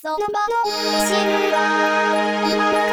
その場のシルバー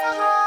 你好。